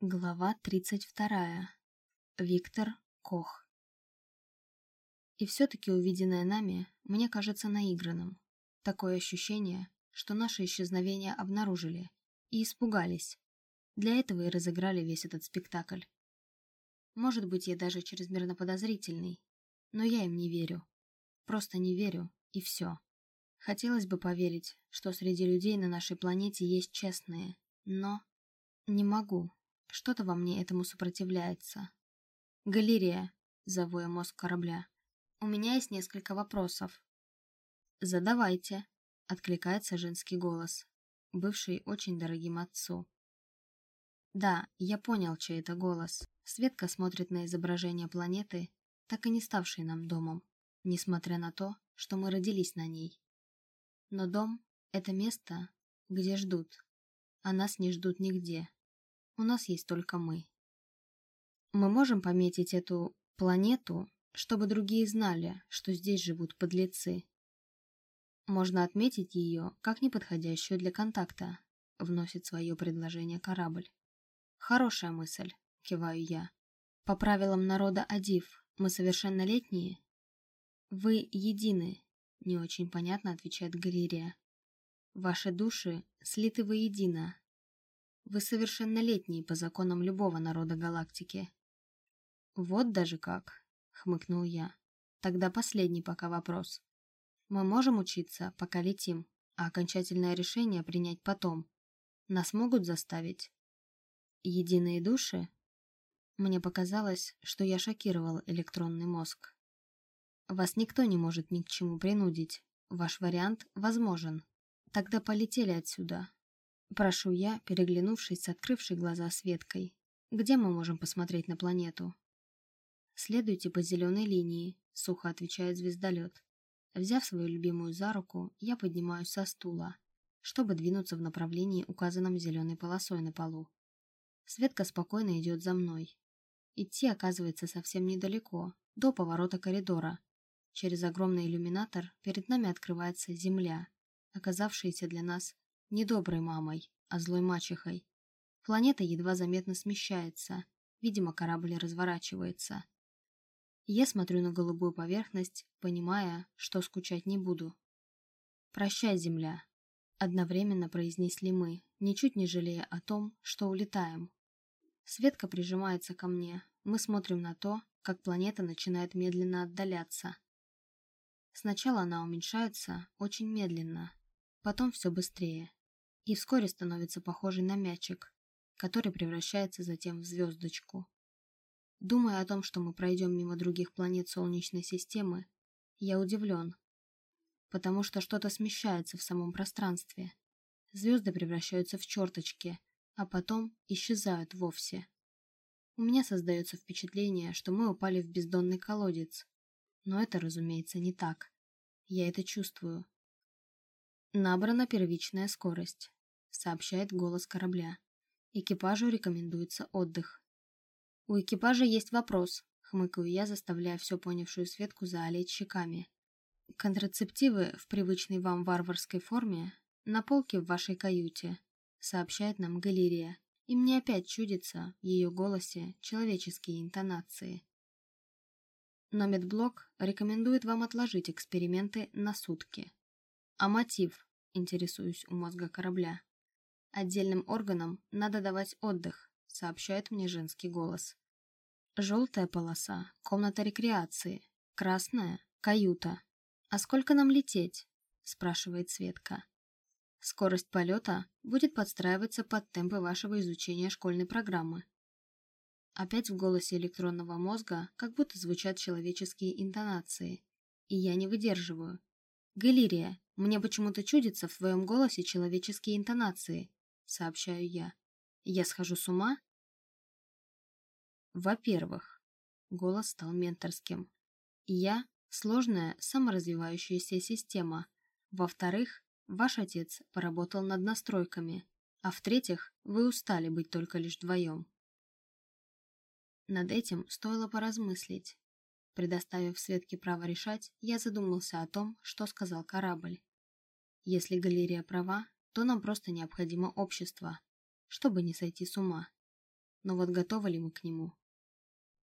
Глава 32. Виктор Кох. И все-таки увиденное нами мне кажется наигранным. Такое ощущение, что наше исчезновение обнаружили и испугались. Для этого и разыграли весь этот спектакль. Может быть, я даже чрезмерно подозрительный, но я им не верю. Просто не верю, и все. Хотелось бы поверить, что среди людей на нашей планете есть честные, но не могу. Что-то во мне этому сопротивляется. «Галерея», — зову я мозг корабля. «У меня есть несколько вопросов». «Задавайте», — откликается женский голос, бывший очень дорогим отцу. Да, я понял, чей это голос. Светка смотрит на изображение планеты, так и не ставшей нам домом, несмотря на то, что мы родились на ней. Но дом — это место, где ждут, а нас не ждут нигде. У нас есть только мы. Мы можем пометить эту планету, чтобы другие знали, что здесь живут подлецы. Можно отметить ее как неподходящую для контакта, вносит свое предложение корабль. Хорошая мысль, киваю я. По правилам народа Адив, мы совершеннолетние? Вы едины, не очень понятно отвечает Галерия. Ваши души слиты воедино, вы совершеннолетний по законам любого народа галактики. Вот даже как, хмыкнул я. Тогда последний пока вопрос. Мы можем учиться, пока летим, а окончательное решение принять потом. Нас могут заставить? Единые души? Мне показалось, что я шокировал электронный мозг. Вас никто не может ни к чему принудить. Ваш вариант возможен. Тогда полетели отсюда, Прошу я, переглянувшись с открывшей глаза Светкой. Где мы можем посмотреть на планету? Следуйте по зеленой линии, сухо отвечает звездолет. Взяв свою любимую за руку, я поднимаюсь со стула, чтобы двинуться в направлении, указанном зеленой полосой на полу. Светка спокойно идет за мной. Идти оказывается совсем недалеко, до поворота коридора. Через огромный иллюминатор перед нами открывается Земля, оказавшаяся для нас не мамой, а злой мачехой. Планета едва заметно смещается, видимо, корабль разворачивается. Я смотрю на голубую поверхность, понимая, что скучать не буду. «Прощай, Земля», — одновременно произнесли мы, ничуть не жалея о том, что улетаем. Светка прижимается ко мне, мы смотрим на то, как планета начинает медленно отдаляться. Сначала она уменьшается очень медленно, потом все быстрее и вскоре становится похожей на мячик, который превращается затем в звездочку. Думая о том, что мы пройдем мимо других планет Солнечной системы, я удивлен, потому что что-то смещается в самом пространстве. Звезды превращаются в черточки, а потом исчезают вовсе. У меня создается впечатление, что мы упали в бездонный колодец. Но это, разумеется, не так. Я это чувствую. Набрана первичная скорость сообщает голос корабля. Экипажу рекомендуется отдых. У экипажа есть вопрос, хмыкаю я, заставляя все понявшую Светку заолеть щеками. Контрацептивы в привычной вам варварской форме на полке в вашей каюте, сообщает нам Галерия, и мне опять чудится в ее голосе человеческие интонации. Но медблок рекомендует вам отложить эксперименты на сутки. А мотив, интересуюсь у мозга корабля. Отдельным органам надо давать отдых, сообщает мне женский голос. Желтая полоса – комната рекреации, красная – каюта. А сколько нам лететь? спрашивает Светка. Скорость полета будет подстраиваться под темпы вашего изучения школьной программы. Опять в голосе электронного мозга как будто звучат человеческие интонации. И я не выдерживаю. Галерия, мне почему-то чудится в твоем голосе человеческие интонации сообщаю я. Я схожу с ума? Во-первых, голос стал менторским. Я – сложная саморазвивающаяся система. Во-вторых, ваш отец поработал над настройками. А в-третьих, вы устали быть только лишь вдвоем. Над этим стоило поразмыслить. Предоставив Светке право решать, я задумался о том, что сказал корабль. Если галерея права, то нам просто необходимо общество, чтобы не сойти с ума. но вот готовы ли мы к нему?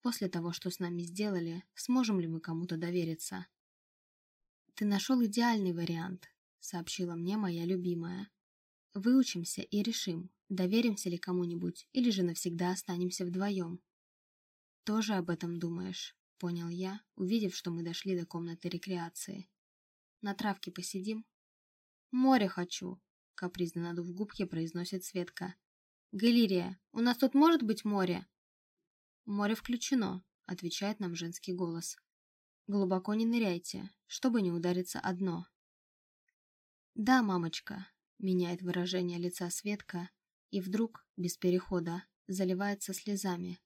После того, что с нами сделали, сможем ли мы кому-то довериться? «Ты нашел идеальный вариант», — сообщила мне моя любимая. «Выучимся и решим, доверимся ли кому-нибудь или же навсегда останемся вдвоем». «Тоже об этом думаешь?» — понял я, увидев, что мы дошли до комнаты рекреации. «На травке посидим?» «Море хочу», — капризно надув губки, произносит Светка. «Галерия, у нас тут может быть море?» «Море включено», — отвечает нам женский голос. «Глубоко не ныряйте, чтобы не удариться одно». «Да, мамочка», — меняет выражение лица Светка, и вдруг, без перехода, заливается слезами.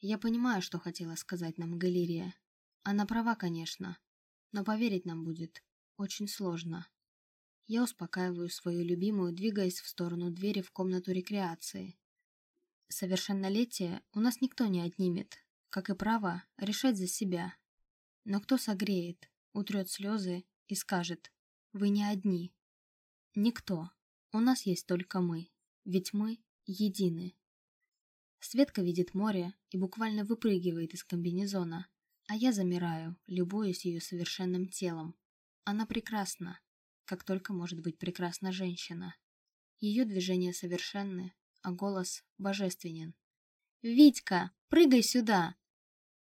Я понимаю, что хотела сказать нам галерея. Она права, конечно, но поверить нам будет очень сложно. Я успокаиваю свою любимую, двигаясь в сторону двери в комнату рекреации. Совершеннолетие у нас никто не отнимет, как и право решать за себя. Но кто согреет, утрет слезы и скажет «Вы не одни». Никто. У нас есть только мы. Ведь мы едины. Светка видит море и буквально выпрыгивает из комбинезона, а я замираю, любуясь ее совершенным телом. Она прекрасна, как только может быть прекрасна женщина. Ее движения совершенны, а голос божественен. «Витька, прыгай сюда!»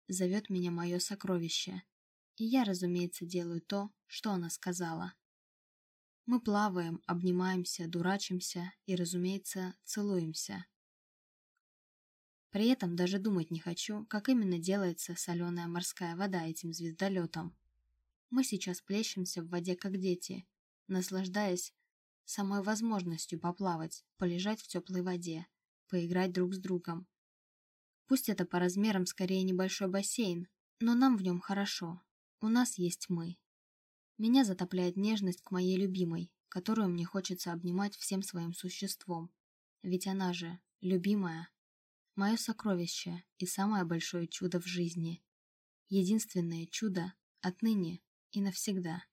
Зовет меня мое сокровище. И я, разумеется, делаю то, что она сказала. Мы плаваем, обнимаемся, дурачимся и, разумеется, целуемся. При этом даже думать не хочу, как именно делается соленая морская вода этим звездолетом. Мы сейчас плещемся в воде, как дети, наслаждаясь самой возможностью поплавать, полежать в теплой воде, поиграть друг с другом. Пусть это по размерам скорее небольшой бассейн, но нам в нем хорошо. У нас есть мы. Меня затопляет нежность к моей любимой, которую мне хочется обнимать всем своим существом. Ведь она же любимая мое сокровище и самое большое чудо в жизни. Единственное чудо отныне и навсегда.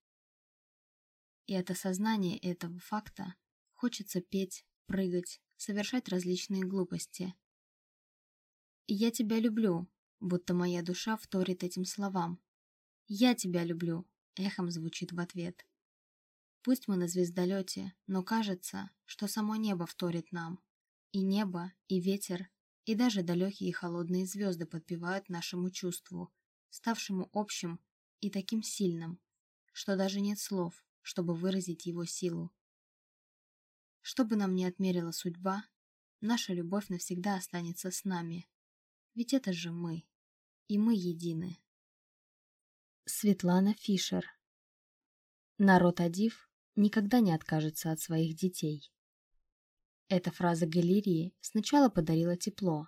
И от осознания этого факта хочется петь, прыгать, совершать различные глупости. «Я тебя люблю», будто моя душа вторит этим словам. «Я тебя люблю», эхом звучит в ответ. Пусть мы на звездолете, но кажется, что само небо вторит нам. И небо, и ветер, и даже далекие и холодные звезды подпевают нашему чувству, ставшему общим и таким сильным, что даже нет слов, чтобы выразить его силу. Что бы нам ни отмерила судьба, наша любовь навсегда останется с нами. Ведь это же мы, и мы едины. Светлана Фишер Народ Адив никогда не откажется от своих детей. Эта фраза галереи сначала подарила тепло,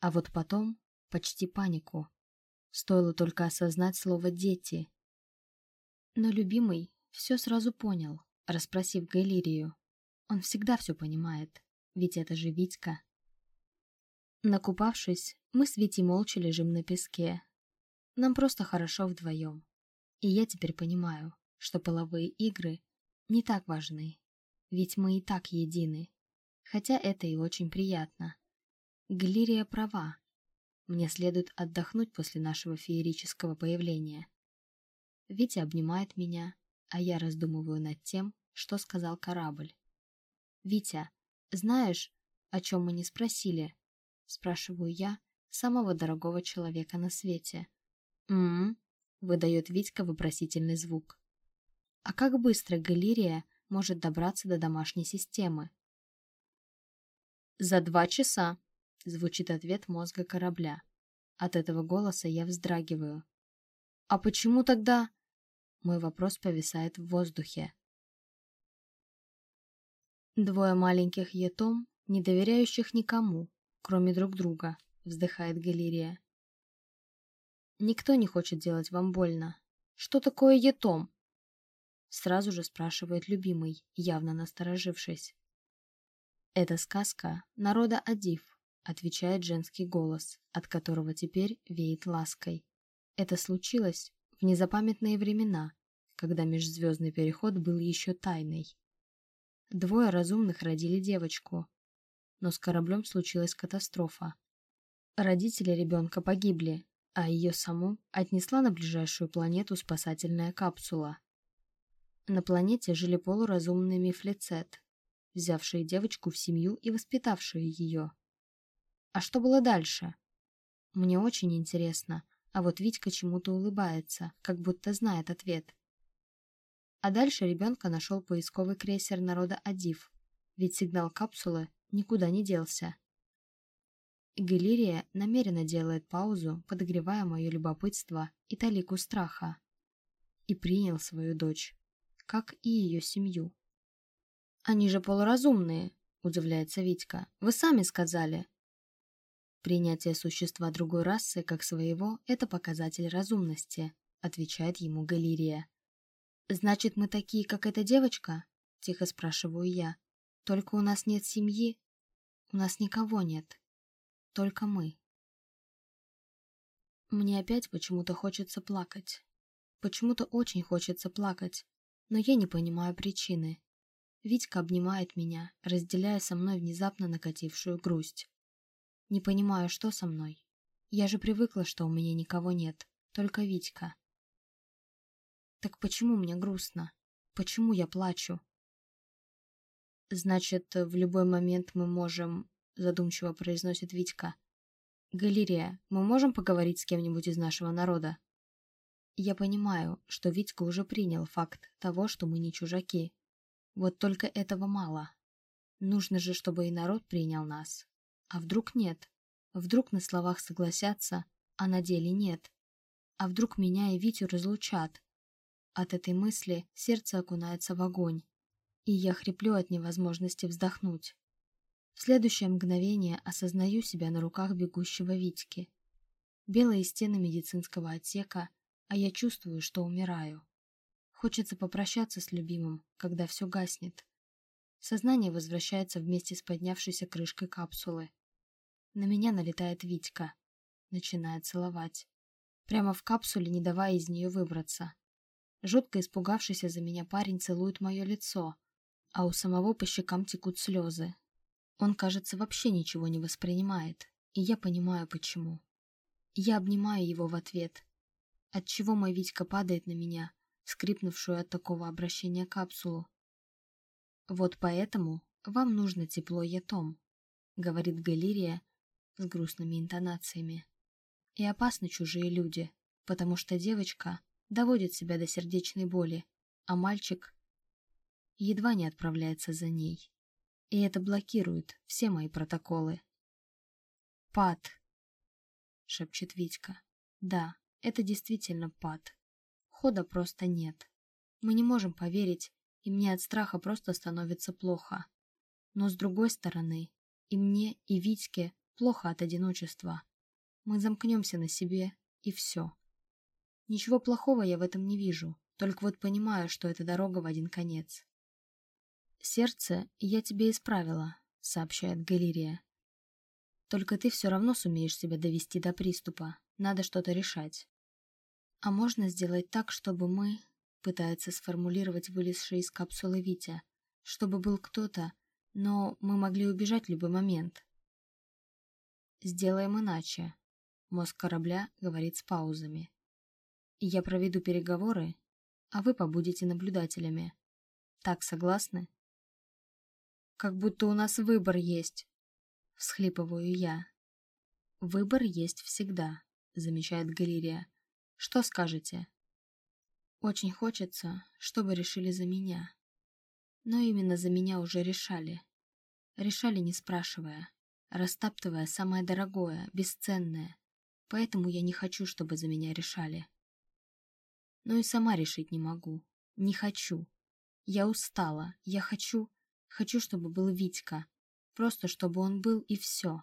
а вот потом почти панику. Стоило только осознать слово «дети». Но любимый все сразу понял, расспросив галерею. Он всегда все понимает, ведь это же Витька. Накупавшись, мы с Витей молча лежим на песке. Нам просто хорошо вдвоем. И я теперь понимаю, что половые игры не так важны, ведь мы и так едины хотя это и очень приятно. Галерия права. Мне следует отдохнуть после нашего феерического появления. Витя обнимает меня, а я раздумываю над тем, что сказал корабль. «Витя, знаешь, о чем мы не спросили?» Спрашиваю я самого дорогого человека на свете. «М-м-м», выдает Витька вопросительный звук. «А как быстро Галерия может добраться до домашней системы?» «За два часа», — звучит ответ мозга корабля. От этого голоса я вздрагиваю. «А почему тогда...» Мой вопрос повисает в воздухе. Двое маленьких етом, не доверяющих никому, кроме друг друга, вздыхает Галерия. Никто не хочет делать вам больно. Что такое етом? Сразу же спрашивает любимый, явно насторожившись. «Это сказка народа Адив», — отвечает женский голос, от которого теперь веет лаской. Это случилось в незапамятные времена, когда межзвездный переход был еще тайной. Двое разумных родили девочку, но с кораблем случилась катастрофа, Родители ребенка погибли, а ее саму отнесла на ближайшую планету спасательная капсула. На планете жили полуразумные мифлицет, взявшие девочку в семью и воспитавшие ее. А что было дальше? Мне очень интересно, а вот Витька чему-то улыбается, как будто знает ответ. А дальше ребенка нашел поисковый крейсер народа Адив, ведь сигнал капсулы никуда не делся. Галерия намеренно делает паузу, подогревая мое любопытство и талику страха. И принял свою дочь, как и ее семью. «Они же полуразумные», — удивляется Витька. «Вы сами сказали». «Принятие существа другой расы как своего — это показатель разумности», — отвечает ему Галерия. «Значит, мы такие, как эта девочка?» — тихо спрашиваю я. «Только у нас нет семьи?» «У нас никого нет», только мы. Мне опять почему-то хочется плакать. Почему-то очень хочется плакать, но я не понимаю причины. Витька обнимает меня, разделяя со мной внезапно накатившую грусть. Не понимаю, что со мной. Я же привыкла, что у меня никого нет, только Витька. Так почему мне грустно? Почему я плачу? Значит, в любой момент мы можем задумчиво произносит Витька. «Галерея, мы можем поговорить с кем-нибудь из нашего народа?» Я понимаю, что Витька уже принял факт того, что мы не чужаки. Вот только этого мало. Нужно же, чтобы и народ принял нас. А вдруг нет? Вдруг на словах согласятся, а на деле нет? А вдруг меня и Витю разлучат? От этой мысли сердце окунается в огонь, и я хриплю от невозможности вздохнуть. В следующее мгновение осознаю себя на руках бегущего Витьки. Белые стены медицинского отсека, а я чувствую, что умираю. Хочется попрощаться с любимым, когда все гаснет. Сознание возвращается вместе с поднявшейся крышкой капсулы. На меня налетает Витька. Начинает целовать. Прямо в капсуле, не давая из нее выбраться. Жутко испугавшийся за меня парень целует мое лицо, а у самого по щекам текут слезы, он, кажется, вообще ничего не воспринимает, и я понимаю, почему. Я обнимаю его в ответ, отчего мой Витька падает на меня, скрипнувшую от такого обращения капсулу. «Вот поэтому вам нужно тепло Етом», — говорит Галерия с грустными интонациями. «И опасны чужие люди, потому что девочка доводит себя до сердечной боли, а мальчик едва не отправляется за ней». И это блокирует все мои протоколы. «Пад», — шепчет Витька. «Да, это действительно пад. Хода просто нет. Мы не можем поверить, и мне от страха просто становится плохо. Но с другой стороны, и мне, и Витьке плохо от одиночества. Мы замкнемся на себе, и все. Ничего плохого я в этом не вижу, только вот понимаю, что это дорога в один конец. «Сердце я тебе исправила», — сообщает Галерия. «Только ты все равно сумеешь себя довести до приступа. Надо что-то решать». «А можно сделать так, чтобы мы...» — пытается сформулировать вылезший из капсулы Витя. «Чтобы был кто-то, но мы могли убежать в любой момент». «Сделаем иначе», — мозг корабля говорит с паузами. «Я проведу переговоры, а вы побудете наблюдателями. Так согласны?» Как будто у нас выбор есть. Всхлипываю я. Выбор есть всегда, замечает Галерия. Что скажете? Очень хочется, чтобы решили за меня. Но именно за меня уже решали. Решали не спрашивая, растаптывая самое дорогое, бесценное. Поэтому я не хочу, чтобы за меня решали. Но и сама решить не могу. Не хочу. Я устала. Я хочу... Хочу, чтобы был Витька. Просто чтобы он был и все.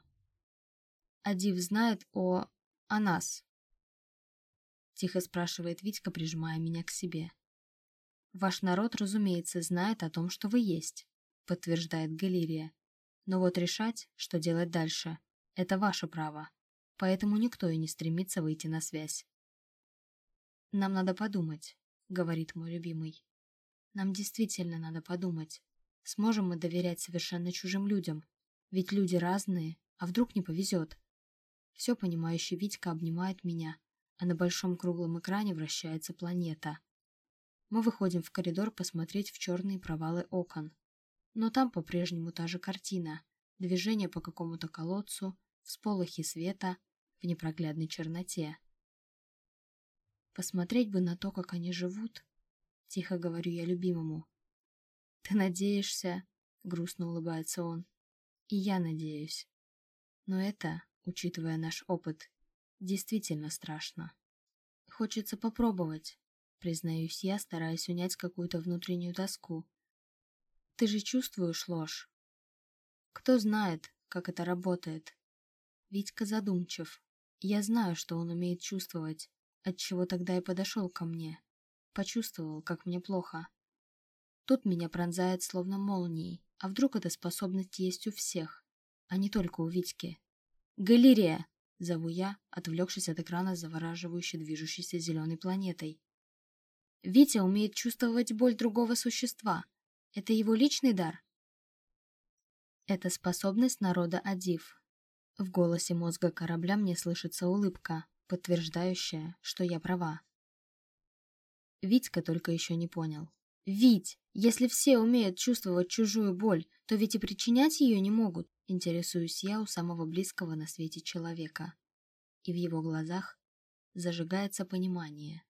Адив знает о... о нас. Тихо спрашивает Витька, прижимая меня к себе. Ваш народ, разумеется, знает о том, что вы есть, подтверждает Галерия. Но вот решать, что делать дальше, это ваше право. Поэтому никто и не стремится выйти на связь. «Нам надо подумать», — говорит мой любимый. «Нам действительно надо подумать. Сможем мы доверять совершенно чужим людям? Ведь люди разные, а вдруг не повезет? Все понимающий Витька обнимает меня, а на большом круглом экране вращается планета. Мы выходим в коридор посмотреть в черные провалы окон. Но там по-прежнему та же картина. Движение по какому-то колодцу, всполохи света в непроглядной черноте. Посмотреть бы на то, как они живут, тихо говорю я любимому. Ты надеешься, грустно улыбается он. И я надеюсь. Но это, учитывая наш опыт, действительно страшно. Хочется попробовать, признаюсь я, стараясь унять какую-то внутреннюю тоску. Ты же чувствуешь ложь. Кто знает, как это работает. Витька задумчив. Я знаю, что он умеет чувствовать, отчего тогда и подошел ко мне. Почувствовал, как мне плохо. Тут меня пронзает словно молнией. А вдруг эта способность есть у всех, а не только у Витьки? «Галерея!» — зову я, отвлекшись от экрана завораживающей движущейся зеленой планетой. Витя умеет чувствовать боль другого существа. Это его личный дар? Это способность народа Адив. В голосе мозга корабля мне слышится улыбка, подтверждающая, что я права. Витька только еще не понял. «Вить, если все умеют чувствовать чужую боль, то ведь и причинять ее не могут», интересуюсь я у самого близкого на свете человека. И в его глазах зажигается понимание.